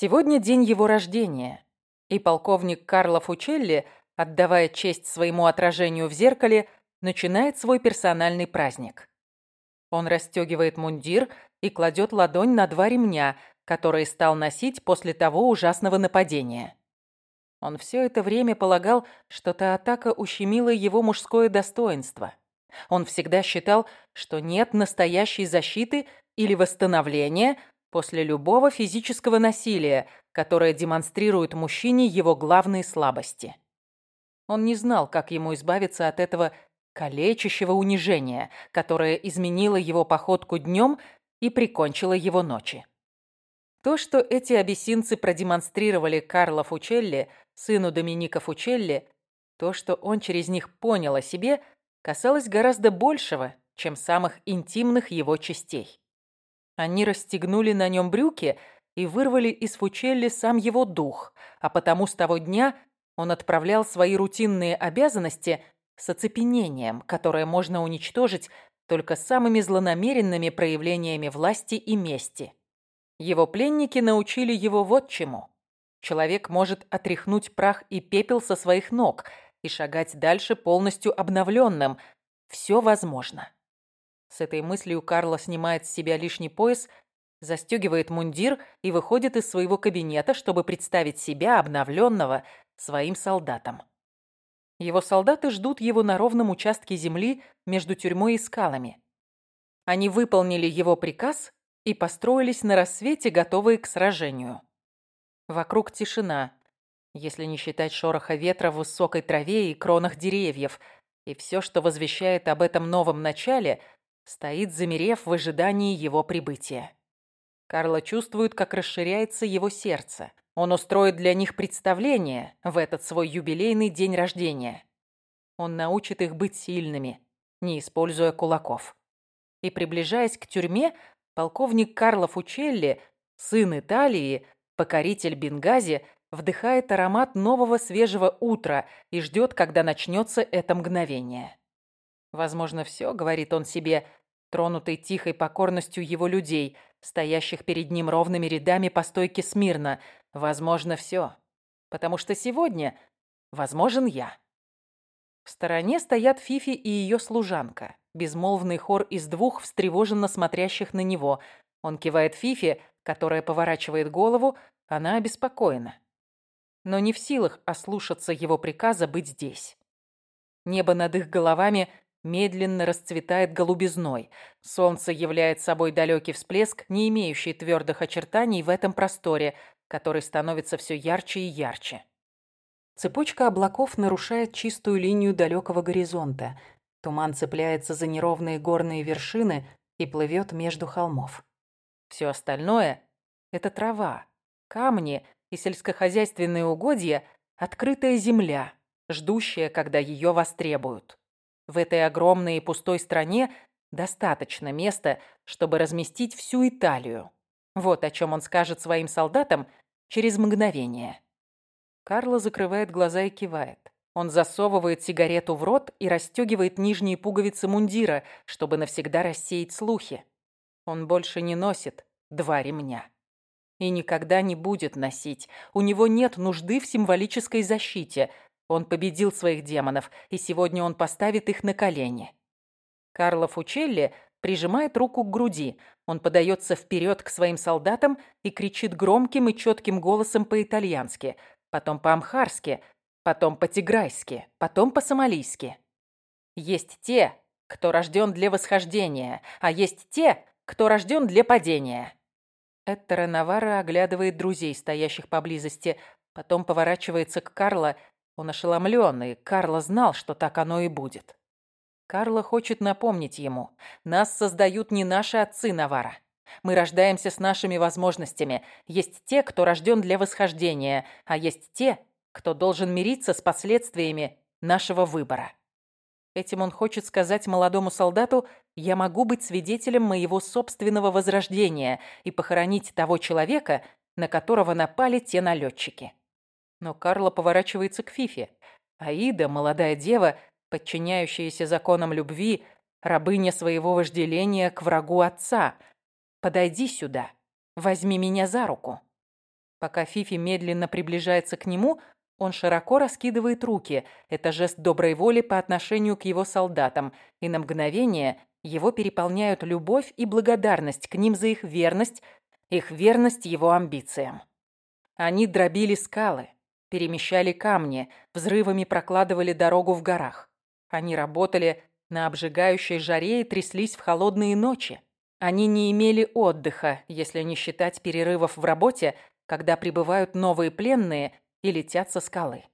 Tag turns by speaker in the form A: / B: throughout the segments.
A: Сегодня день его рождения, и полковник Карло Фучелли, отдавая честь своему отражению в зеркале, начинает свой персональный праздник. Он расстегивает мундир и кладет ладонь на два ремня, которые стал носить после того ужасного нападения. Он все это время полагал, что та атака ущемила его мужское достоинство. Он всегда считал, что нет настоящей защиты или восстановления после любого физического насилия, которое демонстрирует мужчине его главные слабости. Он не знал, как ему избавиться от этого калечащего унижения, которое изменило его походку днем и прикончило его ночи. То, что эти абиссинцы продемонстрировали Карло Фучелли, сыну Доминика Фучелли, то, что он через них понял о себе, касалось гораздо большего, чем самых интимных его частей. Они расстегнули на нем брюки и вырвали из Фучелли сам его дух, а потому с того дня он отправлял свои рутинные обязанности с оцепенением, которое можно уничтожить только самыми злонамеренными проявлениями власти и мести. Его пленники научили его вот чему. Человек может отряхнуть прах и пепел со своих ног и шагать дальше полностью обновленным. Все возможно. С этой мыслью Карло снимает с себя лишний пояс, застегивает мундир и выходит из своего кабинета, чтобы представить себя обновленного своим солдатам. Его солдаты ждут его на ровном участке земли между тюрьмой и скалами. Они выполнили его приказ и построились на рассвете, готовые к сражению. Вокруг тишина, если не считать шороха ветра в высокой траве и кронах деревьев, и все, что возвещает об этом новом начале, стоит замерев в ожидании его прибытия. Карло чувствует, как расширяется его сердце. Он устроит для них представление в этот свой юбилейный день рождения. Он научит их быть сильными, не используя кулаков. И, приближаясь к тюрьме, полковник Карло Фучелли, сын Италии, покоритель Бенгази, вдыхает аромат нового свежего утра и ждет, когда начнется это мгновение. Возможно, все, говорит он себе, тронутый тихой покорностью его людей, стоящих перед ним ровными рядами по стойке смирно. Возможно, все. Потому что сегодня возможен я. В стороне стоят Фифи и ее служанка. Безмолвный хор из двух встревоженно смотрящих на него. Он кивает Фифи, которая поворачивает голову, она обеспокоена. Но не в силах ослушаться его приказа быть здесь. Небо над их головами медленно расцветает голубизной. Солнце являет собой далекий всплеск, не имеющий твердых очертаний в этом просторе, который становится все ярче и ярче. Цепочка облаков нарушает чистую линию далекого горизонта. Туман цепляется за неровные горные вершины и плывет между холмов. Все остальное — это трава, камни и сельскохозяйственные угодья, открытая земля, ждущая, когда ее востребуют. В этой огромной и пустой стране достаточно места, чтобы разместить всю Италию. Вот о чем он скажет своим солдатам через мгновение. Карло закрывает глаза и кивает. Он засовывает сигарету в рот и расстегивает нижние пуговицы мундира, чтобы навсегда рассеять слухи. Он больше не носит два ремня. И никогда не будет носить. У него нет нужды в символической защите. Он победил своих демонов, и сегодня он поставит их на колени. Карло Фучелли прижимает руку к груди. Он подается вперед к своим солдатам и кричит громким и четким голосом по-итальянски, потом по-амхарски, потом по-тиграйски, потом по-сомалийски. Есть те, кто рожден для восхождения, а есть те, кто рожден для падения. Эттера Навара оглядывает друзей, стоящих поблизости, потом поворачивается к Карло он ошеломленный, Карло знал, что так оно и будет. Карло хочет напомнить ему. Нас создают не наши отцы Навара. Мы рождаемся с нашими возможностями. Есть те, кто рожден для восхождения, а есть те, кто должен мириться с последствиями нашего выбора. Этим он хочет сказать молодому солдату, я могу быть свидетелем моего собственного возрождения и похоронить того человека, на которого напали те налетчики. Но Карло поворачивается к Фифе. Аида, молодая дева, подчиняющаяся законам любви, рабыня своего вожделения к врагу отца. Подойди сюда, возьми меня за руку. Пока Фифи медленно приближается к нему, он широко раскидывает руки. Это жест доброй воли по отношению к его солдатам. И на мгновение его переполняют любовь и благодарность к ним за их верность, их верность его амбициям. Они дробили скалы, перемещали камни, взрывами прокладывали дорогу в горах. Они работали на обжигающей жаре и тряслись в холодные ночи. Они не имели отдыха, если не считать перерывов в работе, когда прибывают новые пленные и летят со скалы.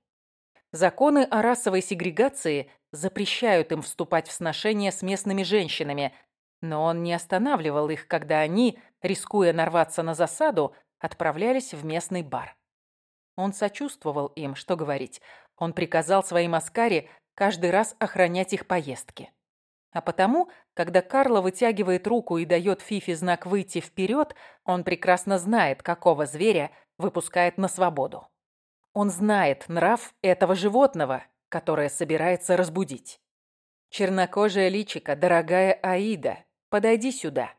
A: Законы о расовой сегрегации запрещают им вступать в сношения с местными женщинами, но он не останавливал их, когда они, рискуя нарваться на засаду, отправлялись в местный бар. Он сочувствовал им, что говорить. Он приказал своим Аскаре каждый раз охранять их поездки. А потому, когда Карло вытягивает руку и дает Фифи знак «выйти вперед», он прекрасно знает, какого зверя выпускает на свободу. Он знает нрав этого животного, которое собирается разбудить. Чернокожая личика, дорогая Аида, подойди сюда.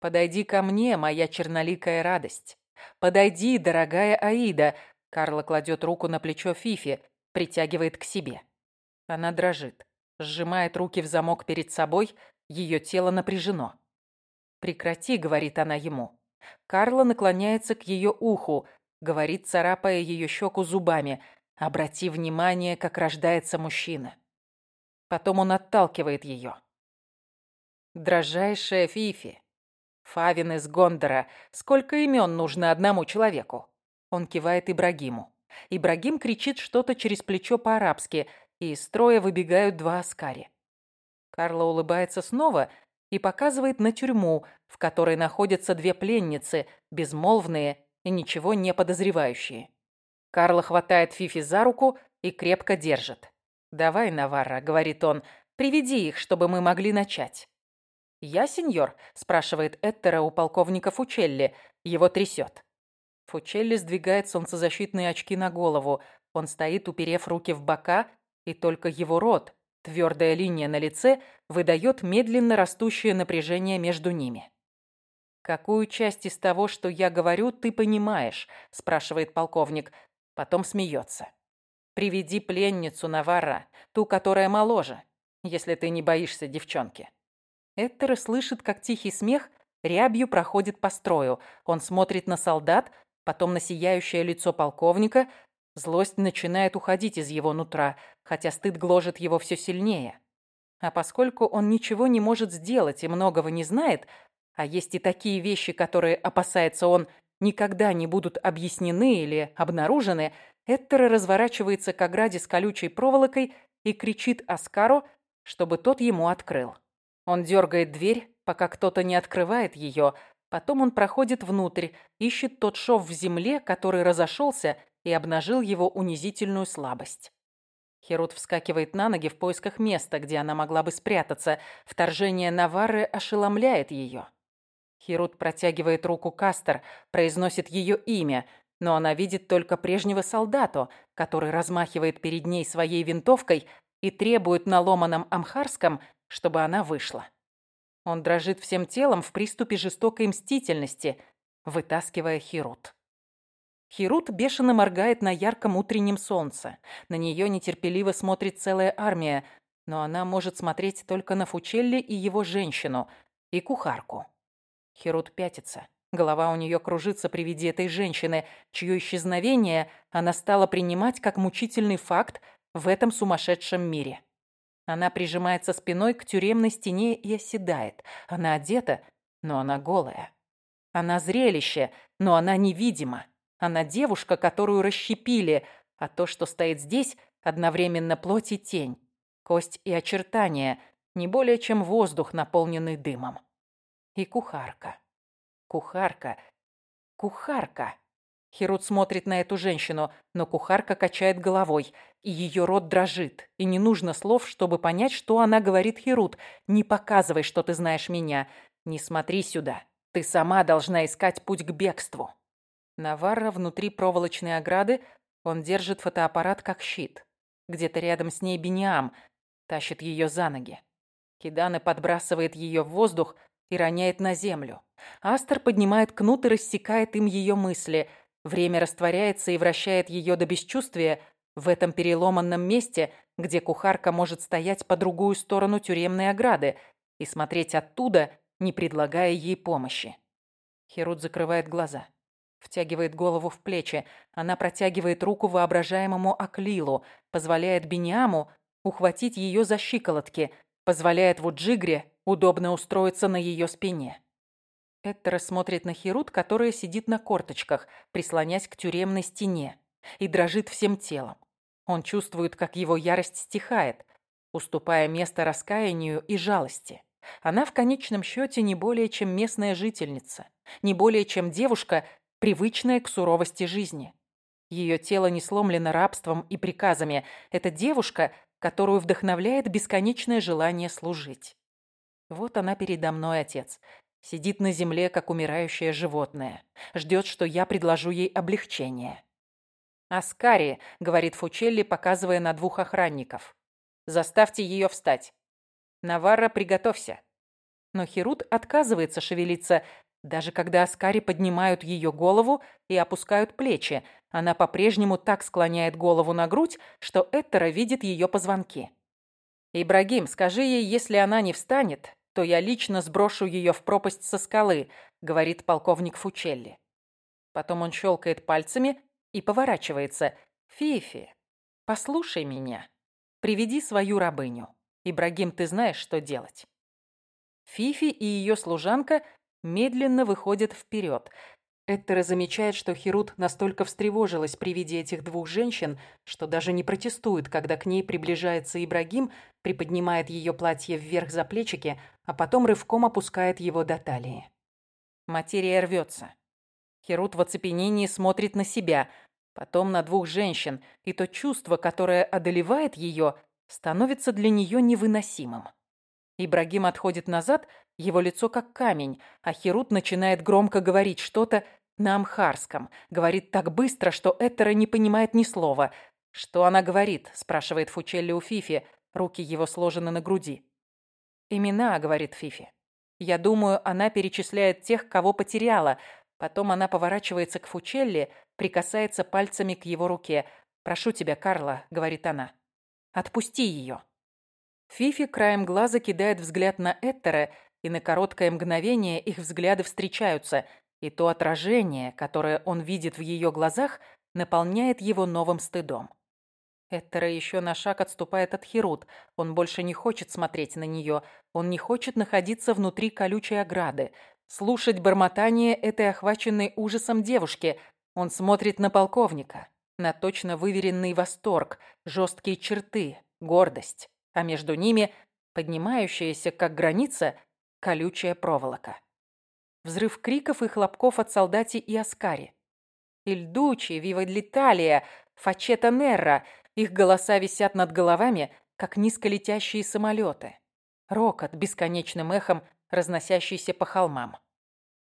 A: Подойди ко мне, моя черноликая радость. Подойди, дорогая Аида. Карла кладет руку на плечо Фифи, притягивает к себе. Она дрожит, сжимает руки в замок перед собой, ее тело напряжено. «Прекрати», — говорит она ему. Карла наклоняется к ее уху, говорит, царапая ее щеку зубами. «Обрати внимание, как рождается мужчина». Потом он отталкивает ее. «Дрожайшая Фифи, Фавин из Гондора, сколько имен нужно одному человеку?» Он кивает Ибрагиму. Ибрагим кричит что-то через плечо по-арабски — и из строя выбегают два аскари. Карла улыбается снова и показывает на тюрьму, в которой находятся две пленницы, безмолвные и ничего не подозревающие. Карла хватает Фифи за руку и крепко держит. «Давай, Наварра», — говорит он, — «приведи их, чтобы мы могли начать». «Я, сеньор?» — спрашивает Эттера у полковника Фучелли. Его трясет. Фучелли сдвигает солнцезащитные очки на голову. Он стоит, уперев руки в бока, и только его рот, твердая линия на лице, выдает медленно растущее напряжение между ними. «Какую часть из того, что я говорю, ты понимаешь?» – спрашивает полковник. Потом смеется. «Приведи пленницу Навара, ту, которая моложе, если ты не боишься девчонки». Эттер слышит, как тихий смех рябью проходит по строю. Он смотрит на солдат, потом на сияющее лицо полковника, Злость начинает уходить из его нутра, хотя стыд гложет его все сильнее. А поскольку он ничего не может сделать и многого не знает, а есть и такие вещи, которые, опасается он, никогда не будут объяснены или обнаружены, Эттер разворачивается к ограде с колючей проволокой и кричит Оскару, чтобы тот ему открыл. Он дергает дверь, пока кто-то не открывает ее, потом он проходит внутрь, ищет тот шов в земле, который разошелся, и обнажил его унизительную слабость. Херут вскакивает на ноги в поисках места, где она могла бы спрятаться. Вторжение Навары ошеломляет ее. Херут протягивает руку Кастер, произносит ее имя, но она видит только прежнего солдату, который размахивает перед ней своей винтовкой и требует на ломаном амхарском, чтобы она вышла. Он дрожит всем телом в приступе жестокой мстительности, вытаскивая Херут. Хирут бешено моргает на ярком утреннем солнце. На нее нетерпеливо смотрит целая армия, но она может смотреть только на Фучелли и его женщину, и кухарку. Хирут пятится. Голова у нее кружится при виде этой женщины, чье исчезновение она стала принимать как мучительный факт в этом сумасшедшем мире. Она прижимается спиной к тюремной стене и оседает. Она одета, но она голая. Она зрелище, но она невидима. Она девушка, которую расщепили, а то, что стоит здесь, одновременно плоть и тень, кость и очертания, не более чем воздух, наполненный дымом. И кухарка. Кухарка. Кухарка. Херут смотрит на эту женщину, но кухарка качает головой, и ее рот дрожит. И не нужно слов, чтобы понять, что она говорит Херут. «Не показывай, что ты знаешь меня. Не смотри сюда. Ты сама должна искать путь к бегству». Наварра внутри проволочной ограды, он держит фотоаппарат как щит. Где-то рядом с ней Бениам тащит ее за ноги. Кидана подбрасывает ее в воздух и роняет на землю. Астер поднимает кнут и рассекает им ее мысли. Время растворяется и вращает ее до бесчувствия в этом переломанном месте, где кухарка может стоять по другую сторону тюремной ограды и смотреть оттуда, не предлагая ей помощи. Херут закрывает глаза, втягивает голову в плечи. Она протягивает руку воображаемому Аклилу, позволяет Бениаму ухватить ее за щиколотки, позволяет Вуджигре удобно устроиться на ее спине. Эттера смотрит на Херут, которая сидит на корточках, прислонясь к тюремной стене, и дрожит всем телом. Он чувствует, как его ярость стихает, уступая место раскаянию и жалости. Она в конечном счете не более чем местная жительница, не более чем девушка, привычная к суровости жизни. Ее тело не сломлено рабством и приказами. Это девушка, которую вдохновляет бесконечное желание служить. Вот она передо мной, отец. Сидит на земле, как умирающее животное. Ждет, что я предложу ей облегчение. «Аскари», — говорит Фучелли, показывая на двух охранников. «Заставьте ее встать. Наварра, приготовься». Но Херут отказывается шевелиться, даже когда Аскари поднимают ее голову и опускают плечи. Она по-прежнему так склоняет голову на грудь, что Эттера видит ее позвонки. «Ибрагим, скажи ей, если она не встанет, то я лично сброшу ее в пропасть со скалы», — говорит полковник Фучелли. Потом он щелкает пальцами и поворачивается. «Фифи, послушай меня. Приведи свою рабыню. Ибрагим, ты знаешь, что делать». Фифи и ее служанка медленно выходят вперед. Эттера замечает, что Херут настолько встревожилась при виде этих двух женщин, что даже не протестует, когда к ней приближается Ибрагим, приподнимает ее платье вверх за плечики, а потом рывком опускает его до талии. Материя рвется. Херут в оцепенении смотрит на себя, потом на двух женщин, и то чувство, которое одолевает ее, становится для нее невыносимым. Ибрагим отходит назад, его лицо как камень, а Херут начинает громко говорить что-то на амхарском. Говорит так быстро, что Этера не понимает ни слова. «Что она говорит?» – спрашивает Фучелли у Фифи. Руки его сложены на груди. «Имена», – говорит Фифи. «Я думаю, она перечисляет тех, кого потеряла». Потом она поворачивается к Фучелли, прикасается пальцами к его руке. «Прошу тебя, Карла», – говорит она. «Отпусти ее». Фифи краем глаза кидает взгляд на Эттера, и на короткое мгновение их взгляды встречаются, и то отражение, которое он видит в ее глазах, наполняет его новым стыдом. Эттера еще на шаг отступает от Херут. Он больше не хочет смотреть на нее. Он не хочет находиться внутри колючей ограды. Слушать бормотание этой охваченной ужасом девушки. Он смотрит на полковника. На точно выверенный восторг, жесткие черты, гордость а между ними поднимающаяся, как граница, колючая проволока. Взрыв криков и хлопков от солдати и Аскари. Ильдучи, Вива Литалия, Фачета Нерра. Их голоса висят над головами, как низколетящие самолеты. Рокот бесконечным эхом, разносящийся по холмам.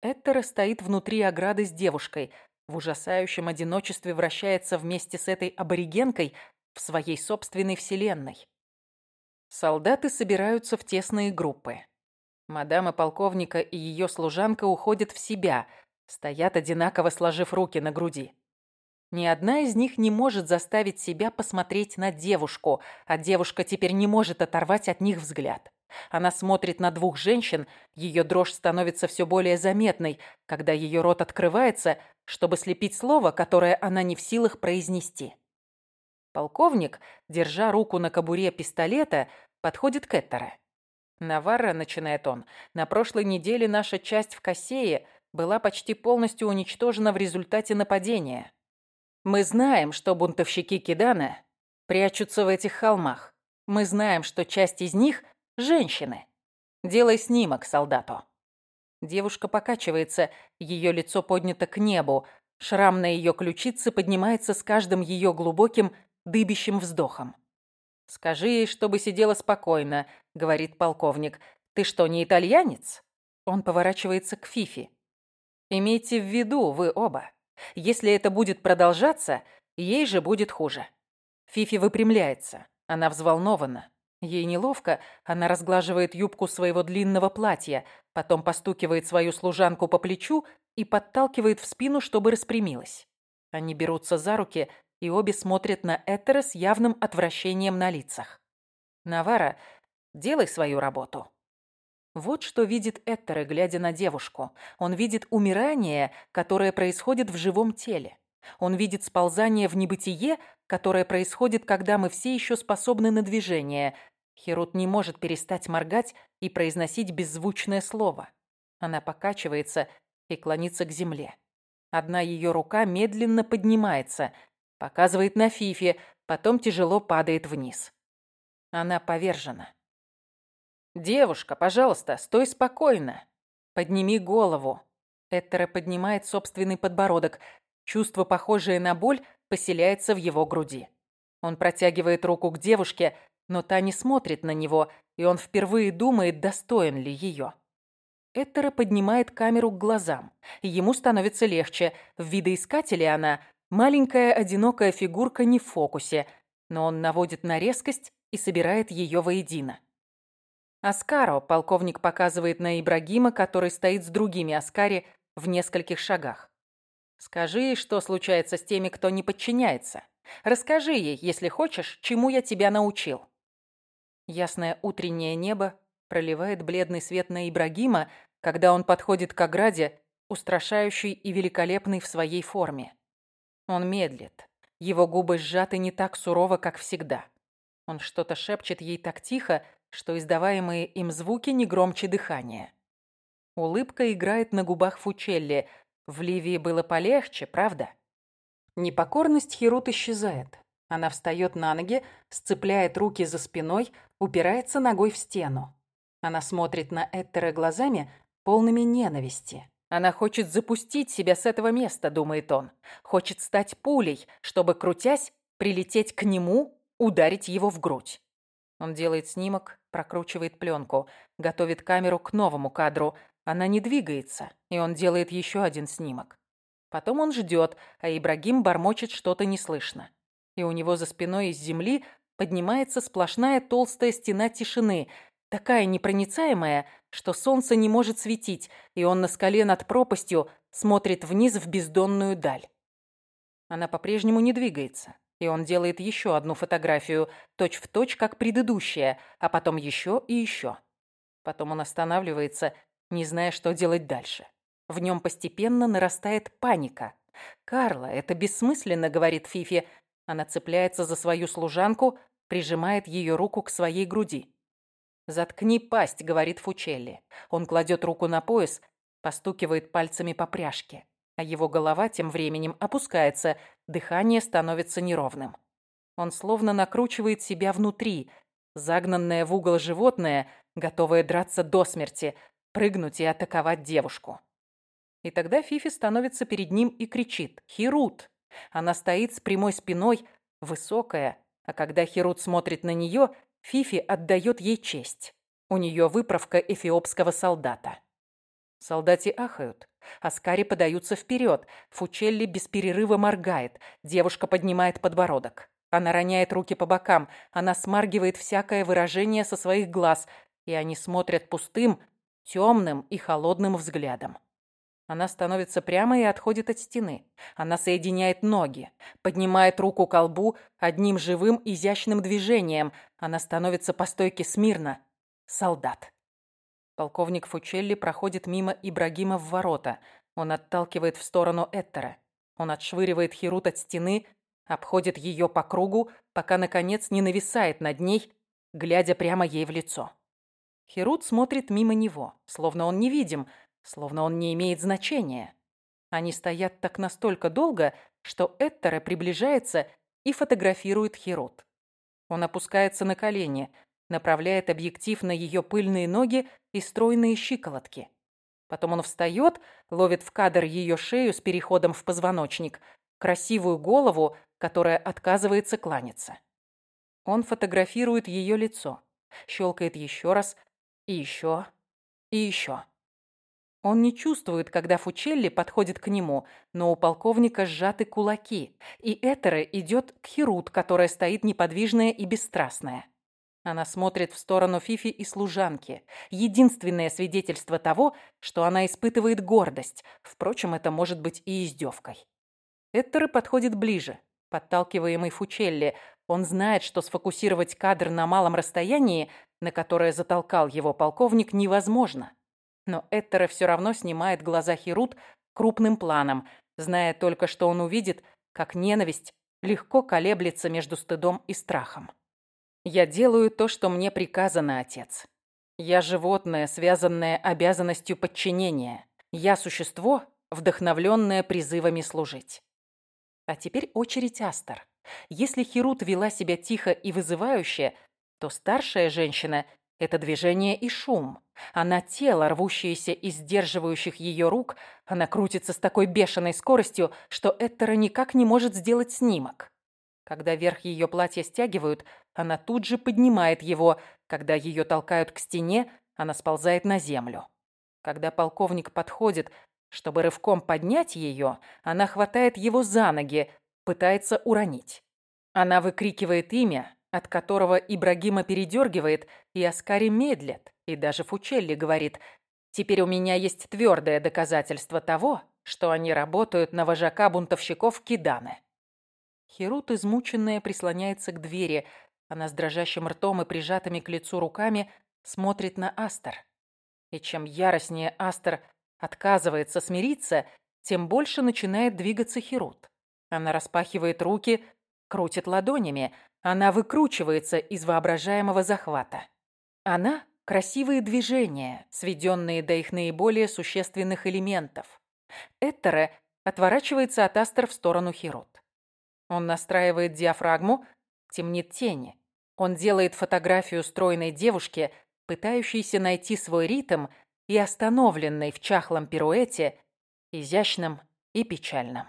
A: Эттера стоит внутри ограды с девушкой, в ужасающем одиночестве вращается вместе с этой аборигенкой в своей собственной вселенной. Солдаты собираются в тесные группы. Мадама полковника и ее служанка уходят в себя, стоят одинаково сложив руки на груди. Ни одна из них не может заставить себя посмотреть на девушку, а девушка теперь не может оторвать от них взгляд. Она смотрит на двух женщин, ее дрожь становится все более заметной, когда ее рот открывается, чтобы слепить слово, которое она не в силах произнести. Полковник, держа руку на кобуре пистолета, подходит к Эттере. «Наварра», — начинает он, — «на прошлой неделе наша часть в Кассее была почти полностью уничтожена в результате нападения. Мы знаем, что бунтовщики Кидана прячутся в этих холмах. Мы знаем, что часть из них — женщины. Делай снимок солдату». Девушка покачивается, ее лицо поднято к небу, шрам на ее ключице поднимается с каждым ее глубоким, дыбящим вздохом. «Скажи ей, чтобы сидела спокойно», — говорит полковник. «Ты что, не итальянец?» Он поворачивается к Фифи. «Имейте в виду, вы оба. Если это будет продолжаться, ей же будет хуже». Фифи выпрямляется. Она взволнована. Ей неловко, она разглаживает юбку своего длинного платья, потом постукивает свою служанку по плечу и подталкивает в спину, чтобы распрямилась. Они берутся за руки, и обе смотрят на Этера с явным отвращением на лицах. «Навара, делай свою работу». Вот что видит Эттере, глядя на девушку. Он видит умирание, которое происходит в живом теле. Он видит сползание в небытие, которое происходит, когда мы все еще способны на движение. Херут не может перестать моргать и произносить беззвучное слово. Она покачивается и клонится к земле. Одна ее рука медленно поднимается, показывает на Фифе, потом тяжело падает вниз. Она повержена. «Девушка, пожалуйста, стой спокойно. Подними голову». Эттера поднимает собственный подбородок. Чувство, похожее на боль, поселяется в его груди. Он протягивает руку к девушке, но та не смотрит на него, и он впервые думает, достоин ли ее. Эттера поднимает камеру к глазам, ему становится легче. В видоискателе она маленькая одинокая фигурка не в фокусе, но он наводит на резкость и собирает ее воедино. Аскаро полковник показывает на Ибрагима, который стоит с другими Аскари в нескольких шагах. Скажи что случается с теми, кто не подчиняется. Расскажи ей, если хочешь, чему я тебя научил. Ясное утреннее небо проливает бледный свет на Ибрагима, когда он подходит к ограде, устрашающий и великолепный в своей форме. Он медлит. Его губы сжаты не так сурово, как всегда. Он что-то шепчет ей так тихо, что издаваемые им звуки не громче дыхания. Улыбка играет на губах Фучелли. В Ливии было полегче, правда? Непокорность Херут исчезает. Она встает на ноги, сцепляет руки за спиной, упирается ногой в стену. Она смотрит на Эттера глазами, полными ненависти. Она хочет запустить себя с этого места, думает он. Хочет стать пулей, чтобы, крутясь, прилететь к нему, ударить его в грудь. Он делает снимок, прокручивает пленку, готовит камеру к новому кадру. Она не двигается, и он делает еще один снимок. Потом он ждет, а Ибрагим бормочет что-то неслышно. И у него за спиной из земли поднимается сплошная толстая стена тишины, такая непроницаемая, что солнце не может светить, и он на скале над пропастью смотрит вниз в бездонную даль. Она по-прежнему не двигается. И он делает еще одну фотографию, точь-в-точь, точь, как предыдущая, а потом еще и еще. Потом он останавливается, не зная, что делать дальше. В нем постепенно нарастает паника. «Карла, это бессмысленно», — говорит Фифи. Она цепляется за свою служанку, прижимает ее руку к своей груди. «Заткни пасть», — говорит Фучелли. Он кладет руку на пояс, постукивает пальцами по пряжке а его голова тем временем опускается, дыхание становится неровным. Он словно накручивает себя внутри, загнанное в угол животное, готовое драться до смерти, прыгнуть и атаковать девушку. И тогда Фифи становится перед ним и кричит «Хирут!». Она стоит с прямой спиной, высокая, а когда Хирут смотрит на нее, Фифи отдает ей честь. У нее выправка эфиопского солдата. Солдати ахают. Аскари подаются вперед. Фучелли без перерыва моргает. Девушка поднимает подбородок. Она роняет руки по бокам. Она смаргивает всякое выражение со своих глаз. И они смотрят пустым, темным и холодным взглядом. Она становится прямо и отходит от стены. Она соединяет ноги, поднимает руку к лбу одним живым изящным движением. Она становится по стойке смирно. Солдат. Полковник Фучелли проходит мимо Ибрагима в ворота. Он отталкивает в сторону Эттера. Он отшвыривает Херут от стены, обходит ее по кругу, пока, наконец, не нависает над ней, глядя прямо ей в лицо. Херут смотрит мимо него, словно он невидим, словно он не имеет значения. Они стоят так настолько долго, что Эттера приближается и фотографирует Херут. Он опускается на колени, направляет объектив на ее пыльные ноги и стройные щиколотки. Потом он встает, ловит в кадр ее шею с переходом в позвоночник, красивую голову, которая отказывается кланяться. Он фотографирует ее лицо, щелкает еще раз, и еще, и еще. Он не чувствует, когда Фучелли подходит к нему, но у полковника сжаты кулаки, и Этера идет к Херут, которая стоит неподвижная и бесстрастная. Она смотрит в сторону Фифи и служанки. Единственное свидетельство того, что она испытывает гордость. Впрочем, это может быть и издевкой. Эттеры подходит ближе, подталкиваемый Фучелли. Он знает, что сфокусировать кадр на малом расстоянии, на которое затолкал его полковник, невозможно. Но Эттере все равно снимает глаза Херут крупным планом, зная только, что он увидит, как ненависть легко колеблется между стыдом и страхом. «Я делаю то, что мне приказано, отец. Я животное, связанное обязанностью подчинения. Я существо, вдохновленное призывами служить». А теперь очередь Астер. Если Херут вела себя тихо и вызывающе, то старшая женщина – это движение и шум. Она тело, рвущееся из сдерживающих ее рук, она крутится с такой бешеной скоростью, что Эттера никак не может сделать снимок. Когда верх ее платья стягивают, она тут же поднимает его. Когда ее толкают к стене, она сползает на землю. Когда полковник подходит, чтобы рывком поднять ее, она хватает его за ноги, пытается уронить. Она выкрикивает имя, от которого Ибрагима передергивает, и Аскари медлит, и даже Фучелли говорит, «Теперь у меня есть твердое доказательство того, что они работают на вожака бунтовщиков Киданы». Херут, измученная, прислоняется к двери. Она с дрожащим ртом и прижатыми к лицу руками смотрит на Астер. И чем яростнее Астер отказывается смириться, тем больше начинает двигаться Херут. Она распахивает руки, крутит ладонями, она выкручивается из воображаемого захвата. Она – красивые движения, сведенные до их наиболее существенных элементов. Эттере отворачивается от Астер в сторону Хирот. Он настраивает диафрагму, темнит тени. Он делает фотографию стройной девушки, пытающейся найти свой ритм и остановленной в чахлом пируэте, изящном и печальном.